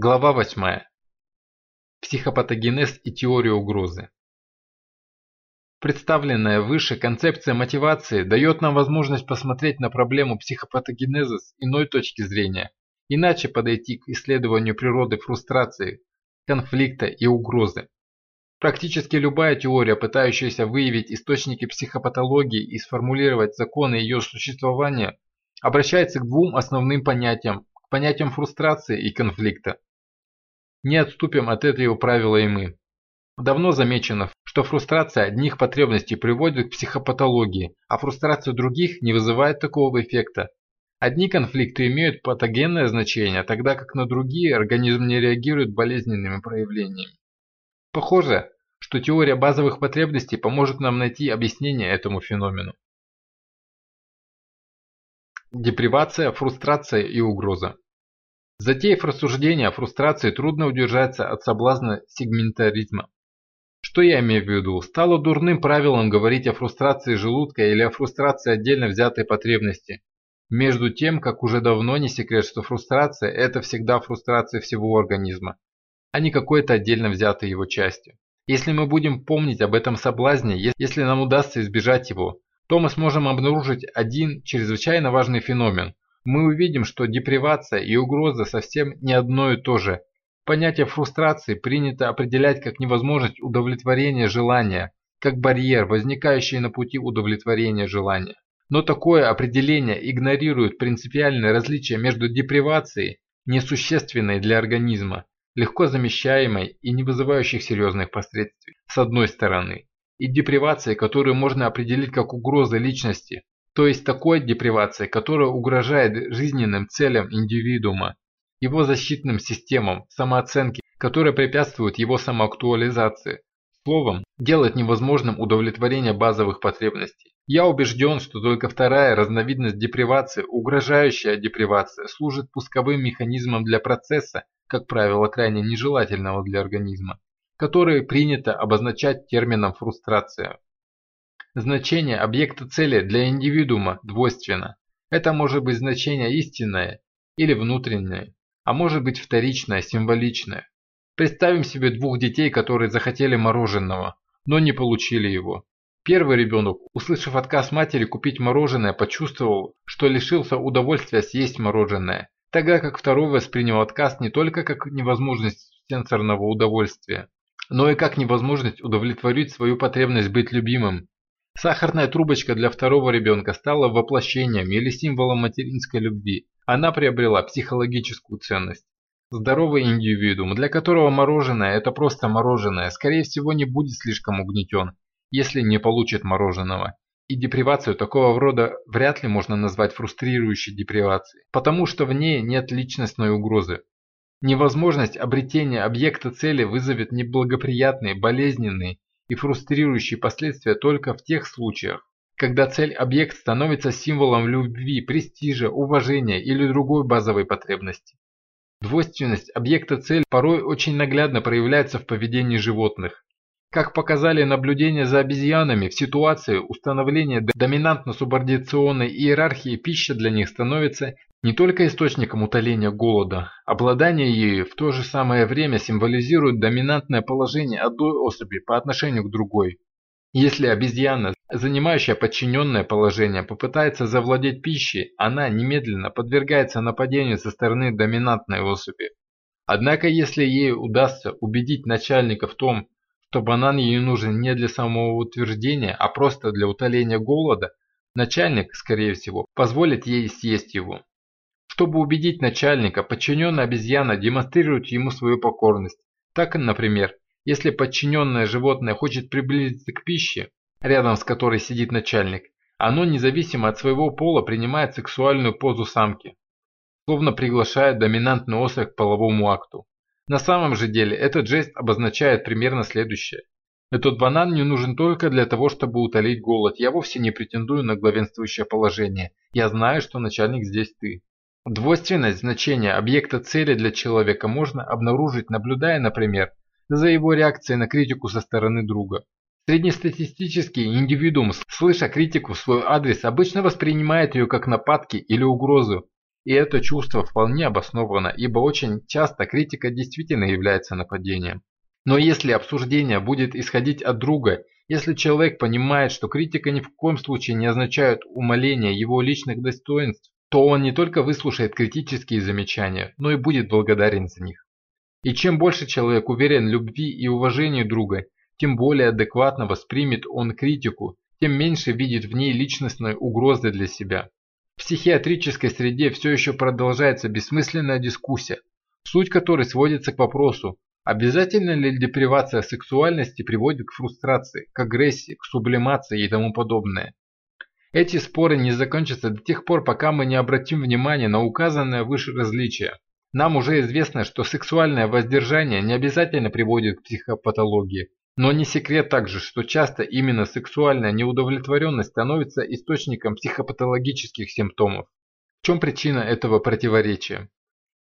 Глава 8. Психопатогенез и теория угрозы. Представленная выше концепция мотивации дает нам возможность посмотреть на проблему психопатогенеза с иной точки зрения, иначе подойти к исследованию природы фрустрации, конфликта и угрозы. Практически любая теория, пытающаяся выявить источники психопатологии и сформулировать законы ее существования, обращается к двум основным понятиям, к понятиям фрустрации и конфликта. Не отступим от этого правила и мы. Давно замечено, что фрустрация одних потребностей приводит к психопатологии, а фрустрация других не вызывает такого эффекта. Одни конфликты имеют патогенное значение, тогда как на другие организм не реагирует болезненными проявлениями. Похоже, что теория базовых потребностей поможет нам найти объяснение этому феномену. Депривация, фрустрация и угроза. Затеяв рассуждения о фрустрации, трудно удержаться от соблазна сегментаризма. Что я имею в виду? Стало дурным правилом говорить о фрустрации желудка или о фрустрации отдельно взятой потребности. Между тем, как уже давно не секрет, что фрустрация – это всегда фрустрация всего организма, а не какой-то отдельно взятой его части. Если мы будем помнить об этом соблазне, если нам удастся избежать его, то мы сможем обнаружить один чрезвычайно важный феномен – мы увидим, что депривация и угроза совсем не одно и то же. Понятие фрустрации принято определять как невозможность удовлетворения желания, как барьер, возникающий на пути удовлетворения желания. Но такое определение игнорирует принципиальное различие между депривацией, несущественной для организма, легко замещаемой и не вызывающих серьезных последствий, с одной стороны, и депривацией, которую можно определить как угроза личности, то есть такой депривации, которая угрожает жизненным целям индивидуума, его защитным системам, самооценке, которые препятствуют его самоактуализации. Словом, делает невозможным удовлетворение базовых потребностей. Я убежден, что только вторая разновидность депривации, угрожающая депривация, служит пусковым механизмом для процесса, как правило, крайне нежелательного для организма, который принято обозначать термином фрустрация. Значение объекта цели для индивидуума двойственно. Это может быть значение истинное или внутреннее, а может быть вторичное, символичное. Представим себе двух детей, которые захотели мороженого, но не получили его. Первый ребенок, услышав отказ матери купить мороженое, почувствовал, что лишился удовольствия съесть мороженое, тогда как второй воспринял отказ не только как невозможность сенсорного удовольствия, но и как невозможность удовлетворить свою потребность быть любимым, Сахарная трубочка для второго ребенка стала воплощением или символом материнской любви. Она приобрела психологическую ценность. Здоровый индивидуум, для которого мороженое – это просто мороженое, скорее всего не будет слишком угнетен, если не получит мороженого. И депривацию такого рода вряд ли можно назвать фрустрирующей депривацией, потому что в ней нет личностной угрозы. Невозможность обретения объекта цели вызовет неблагоприятные, болезненные и фрустрирующие последствия только в тех случаях, когда цель-объект становится символом любви, престижа, уважения или другой базовой потребности. Двойственность объекта-цель порой очень наглядно проявляется в поведении животных. Как показали наблюдения за обезьянами, в ситуации установления доминантно-субординационной иерархии пища для них становится не только источником утоления голода, обладание ею в то же самое время символизирует доминантное положение одной особи по отношению к другой. Если обезьяна, занимающая подчиненное положение, попытается завладеть пищей, она немедленно подвергается нападению со стороны доминантной особи. Однако если ей удастся убедить начальника в том, что банан ей нужен не для самоутверждения, а просто для утоления голода, начальник, скорее всего, позволит ей съесть его. Чтобы убедить начальника, подчиненная обезьяна демонстрирует ему свою покорность. Так, например, если подчиненное животное хочет приблизиться к пище, рядом с которой сидит начальник, оно независимо от своего пола принимает сексуальную позу самки, словно приглашает доминантную особь к половому акту. На самом же деле этот жест обозначает примерно следующее. Этот банан мне нужен только для того, чтобы утолить голод. Я вовсе не претендую на главенствующее положение. Я знаю, что начальник здесь ты. Двойственность значения объекта цели для человека можно обнаружить, наблюдая, например, за его реакцией на критику со стороны друга. Среднестатистический индивидуум, слыша критику в свой адрес, обычно воспринимает ее как нападки или угрозу, И это чувство вполне обосновано, ибо очень часто критика действительно является нападением. Но если обсуждение будет исходить от друга, если человек понимает, что критика ни в коем случае не означает умаление его личных достоинств, то он не только выслушает критические замечания, но и будет благодарен за них. И чем больше человек уверен в любви и уважении друга, тем более адекватно воспримет он критику, тем меньше видит в ней личностной угрозы для себя. В психиатрической среде все еще продолжается бессмысленная дискуссия, суть которой сводится к вопросу, обязательно ли депривация сексуальности приводит к фрустрации, к агрессии, к сублимации и тому подобное. Эти споры не закончатся до тех пор, пока мы не обратим внимание на указанное выше различие. Нам уже известно, что сексуальное воздержание не обязательно приводит к психопатологии, но не секрет также, что часто именно сексуальная неудовлетворенность становится источником психопатологических симптомов. В чем причина этого противоречия?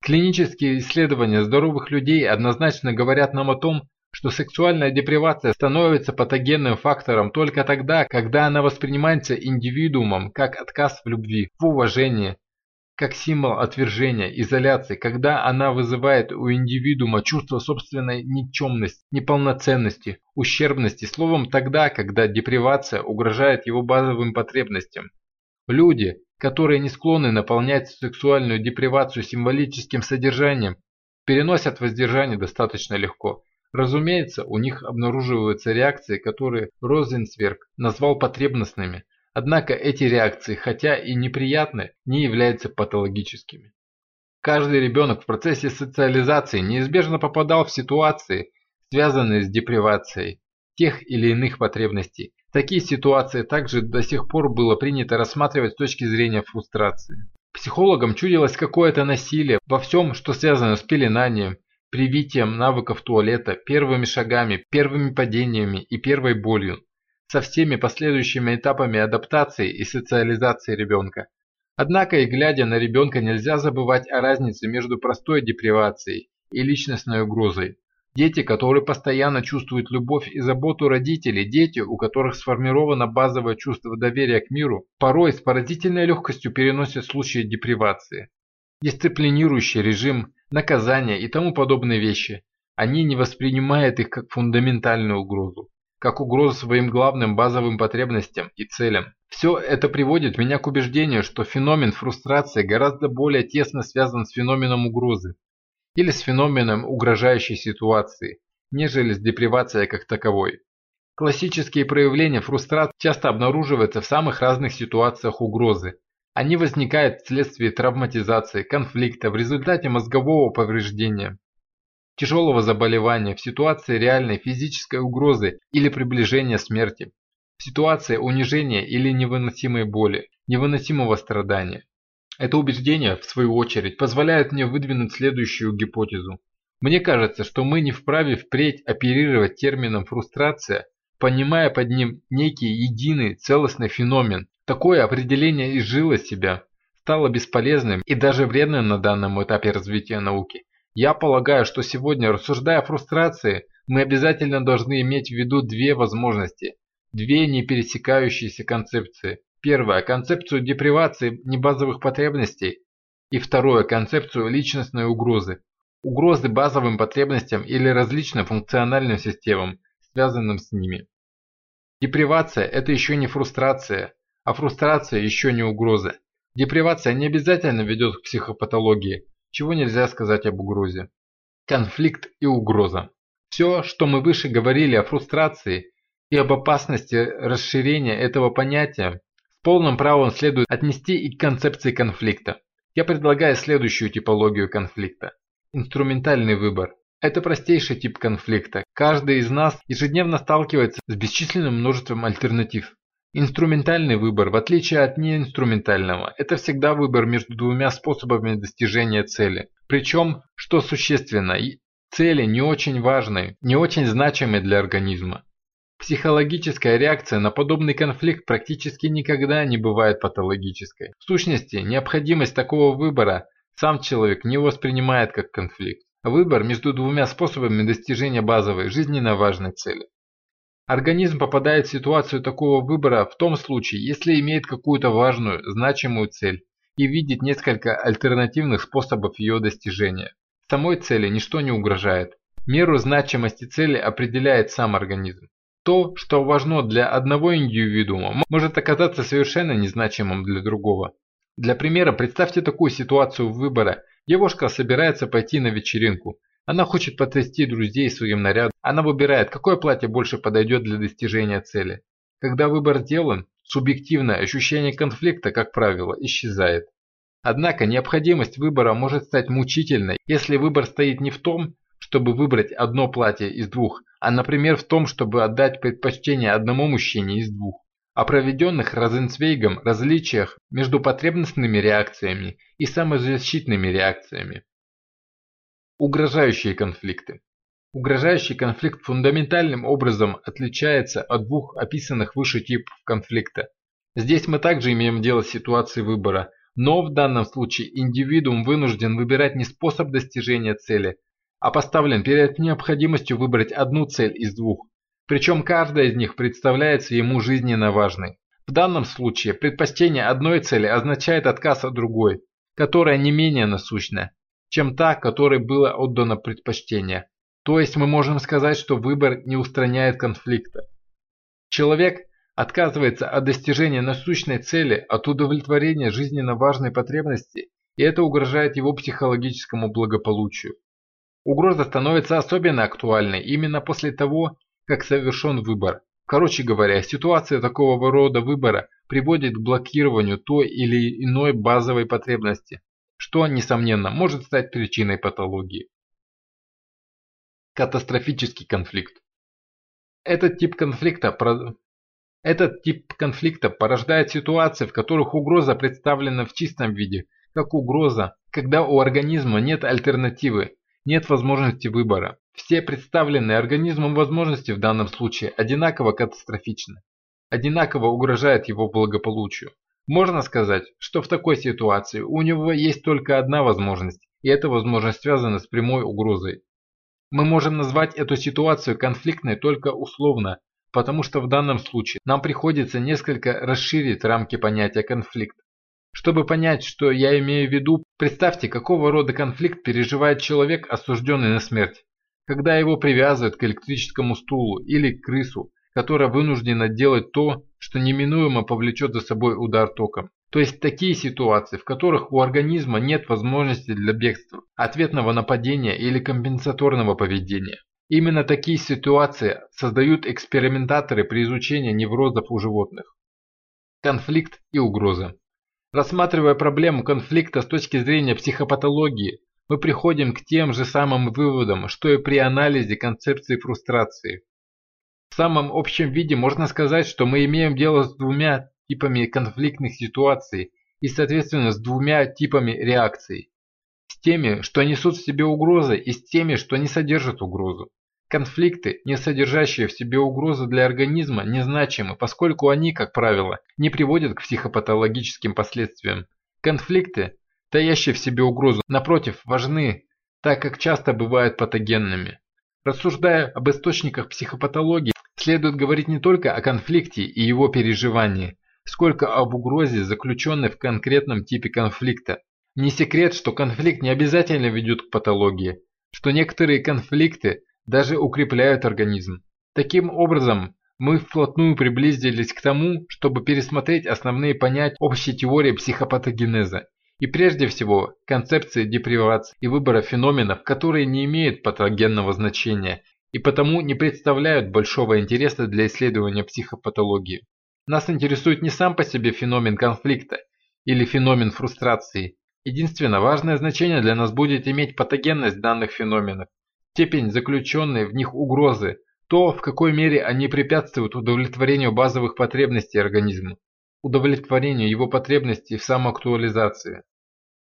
Клинические исследования здоровых людей однозначно говорят нам о том, что сексуальная депривация становится патогенным фактором только тогда, когда она воспринимается индивидуумом как отказ в любви, в уважении, как символ отвержения, изоляции, когда она вызывает у индивидуума чувство собственной никчемности, неполноценности, ущербности, словом тогда, когда депривация угрожает его базовым потребностям. Люди, которые не склонны наполнять сексуальную депривацию символическим содержанием, переносят воздержание достаточно легко. Разумеется, у них обнаруживаются реакции, которые Розенцверг назвал потребностными, Однако эти реакции, хотя и неприятны, не являются патологическими. Каждый ребенок в процессе социализации неизбежно попадал в ситуации, связанные с депривацией тех или иных потребностей. Такие ситуации также до сих пор было принято рассматривать с точки зрения фрустрации. Психологам чудилось какое-то насилие во всем, что связано с пеленанием, привитием навыков туалета, первыми шагами, первыми падениями и первой болью со всеми последующими этапами адаптации и социализации ребенка. Однако и глядя на ребенка нельзя забывать о разнице между простой депривацией и личностной угрозой. Дети, которые постоянно чувствуют любовь и заботу родителей, дети, у которых сформировано базовое чувство доверия к миру, порой с поразительной легкостью переносят случаи депривации. Дисциплинирующий режим, наказания и тому подобные вещи. Они не воспринимают их как фундаментальную угрозу как угрозу своим главным базовым потребностям и целям. Все это приводит меня к убеждению, что феномен фрустрации гораздо более тесно связан с феноменом угрозы или с феноменом угрожающей ситуации, нежели с депривацией как таковой. Классические проявления фрустрации часто обнаруживаются в самых разных ситуациях угрозы. Они возникают вследствие травматизации, конфликта, в результате мозгового повреждения, тяжелого заболевания, в ситуации реальной физической угрозы или приближения смерти, в ситуации унижения или невыносимой боли, невыносимого страдания. Это убеждение, в свою очередь, позволяет мне выдвинуть следующую гипотезу. Мне кажется, что мы не вправе впредь оперировать термином «фрустрация», понимая под ним некий единый целостный феномен. Такое определение изжило себя, стало бесполезным и даже вредным на данном этапе развития науки. Я полагаю, что сегодня, рассуждая о фрустрации, мы обязательно должны иметь в виду две возможности, две не пересекающиеся концепции. Первое – концепцию депривации небазовых потребностей. И второе – концепцию личностной угрозы. Угрозы базовым потребностям или различным функциональным системам, связанным с ними. Депривация – это еще не фрустрация, а фрустрация еще не угроза. Депривация не обязательно ведет к психопатологии, чего нельзя сказать об угрозе. Конфликт и угроза. Все, что мы выше говорили о фрустрации и об опасности расширения этого понятия, с полным правом следует отнести и к концепции конфликта. Я предлагаю следующую типологию конфликта. Инструментальный выбор. Это простейший тип конфликта. Каждый из нас ежедневно сталкивается с бесчисленным множеством альтернатив. Инструментальный выбор, в отличие от неинструментального, это всегда выбор между двумя способами достижения цели. Причем, что существенно, цели не очень важны, не очень значимы для организма. Психологическая реакция на подобный конфликт практически никогда не бывает патологической. В сущности, необходимость такого выбора сам человек не воспринимает как конфликт. Выбор между двумя способами достижения базовой, жизненно важной цели. Организм попадает в ситуацию такого выбора в том случае, если имеет какую-то важную, значимую цель и видит несколько альтернативных способов ее достижения. Самой цели ничто не угрожает. Меру значимости цели определяет сам организм. То, что важно для одного индивидуума, может оказаться совершенно незначимым для другого. Для примера, представьте такую ситуацию выбора. Девушка собирается пойти на вечеринку. Она хочет потрясти друзей своим нарядом. Она выбирает, какое платье больше подойдет для достижения цели. Когда выбор сделан, субъективное ощущение конфликта, как правило, исчезает. Однако необходимость выбора может стать мучительной, если выбор стоит не в том, чтобы выбрать одно платье из двух, а, например, в том, чтобы отдать предпочтение одному мужчине из двух. О проведенных Розенцвейгом различиях между потребностными реакциями и самозащитными реакциями. Угрожающие конфликты. Угрожающий конфликт фундаментальным образом отличается от двух описанных выше типов конфликта. Здесь мы также имеем дело с ситуацией выбора, но в данном случае индивидуум вынужден выбирать не способ достижения цели, а поставлен перед необходимостью выбрать одну цель из двух. Причем каждая из них представляется ему жизненно важной. В данном случае предпочтение одной цели означает отказ от другой, которая не менее насущна, чем та, которой было отдано предпочтение. То есть мы можем сказать, что выбор не устраняет конфликта. Человек отказывается от достижения насущной цели, от удовлетворения жизненно важной потребности, и это угрожает его психологическому благополучию. Угроза становится особенно актуальной именно после того, как совершен выбор. Короче говоря, ситуация такого рода выбора приводит к блокированию той или иной базовой потребности, что, несомненно, может стать причиной патологии. Катастрофический конфликт. Этот тип конфликта этот тип конфликта порождает ситуации, в которых угроза представлена в чистом виде, как угроза, когда у организма нет альтернативы, нет возможности выбора. Все представленные организмом возможности в данном случае одинаково катастрофичны, одинаково угрожают его благополучию. Можно сказать, что в такой ситуации у него есть только одна возможность, и эта возможность связана с прямой угрозой. Мы можем назвать эту ситуацию конфликтной только условно, потому что в данном случае нам приходится несколько расширить рамки понятия конфликт. Чтобы понять, что я имею в виду, представьте, какого рода конфликт переживает человек, осужденный на смерть. Когда его привязывают к электрическому стулу или крысу, которая вынуждена делать то, что неминуемо повлечет за собой удар током. То есть такие ситуации, в которых у организма нет возможности для бегства, ответного нападения или компенсаторного поведения. Именно такие ситуации создают экспериментаторы при изучении неврозов у животных. Конфликт и угроза. Рассматривая проблему конфликта с точки зрения психопатологии, мы приходим к тем же самым выводам, что и при анализе концепции фрустрации. В самом общем виде можно сказать, что мы имеем дело с двумя типами конфликтных ситуаций и, соответственно, с двумя типами реакций. С теми, что несут в себе угрозы, и с теми, что не содержат угрозу. Конфликты, не содержащие в себе угрозы для организма, незначимы, поскольку они, как правило, не приводят к психопатологическим последствиям. Конфликты, таящие в себе угрозу, напротив, важны, так как часто бывают патогенными. Рассуждая об источниках психопатологии, следует говорить не только о конфликте и его переживании, сколько об угрозе, заключенной в конкретном типе конфликта. Не секрет, что конфликт не обязательно ведет к патологии, что некоторые конфликты даже укрепляют организм. Таким образом, мы вплотную приблизились к тому, чтобы пересмотреть основные понятия общей теории психопатогенеза и прежде всего концепции депривации и выбора феноменов, которые не имеют патогенного значения и потому не представляют большого интереса для исследования психопатологии. Нас интересует не сам по себе феномен конфликта или феномен фрустрации. Единственно важное значение для нас будет иметь патогенность данных феноменов степень заключенной в них угрозы, то, в какой мере они препятствуют удовлетворению базовых потребностей организма, удовлетворению его потребностей в самоактуализации.